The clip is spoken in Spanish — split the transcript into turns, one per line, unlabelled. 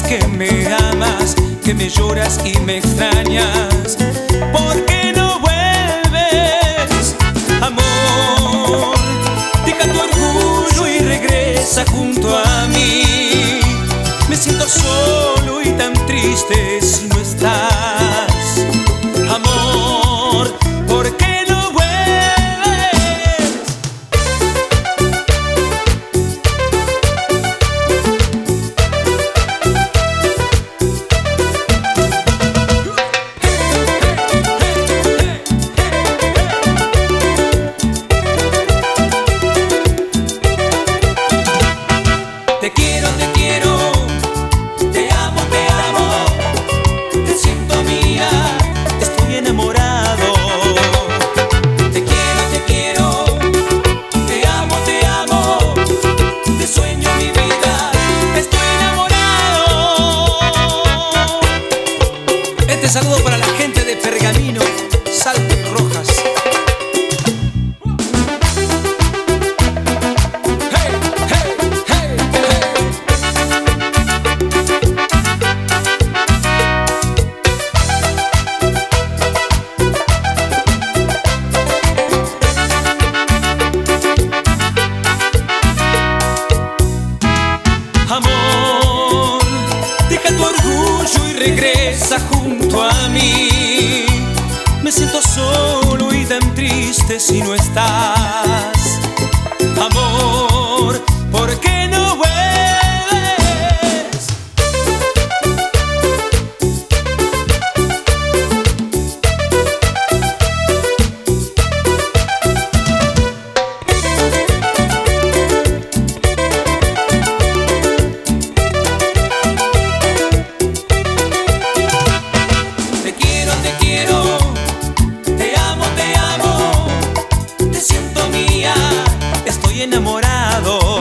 que me amas, que me lloras y me extrañas, ¿por qué no vuelves? Amor, deja tu orgullo y regresa junto a mí. Me siento solo y tan triste si no estás. Saludo para la gente de Pergamino, Amor, deja tu orgullo y regresa junto a mí. Me siento solo y tan triste si no estás. enamorado.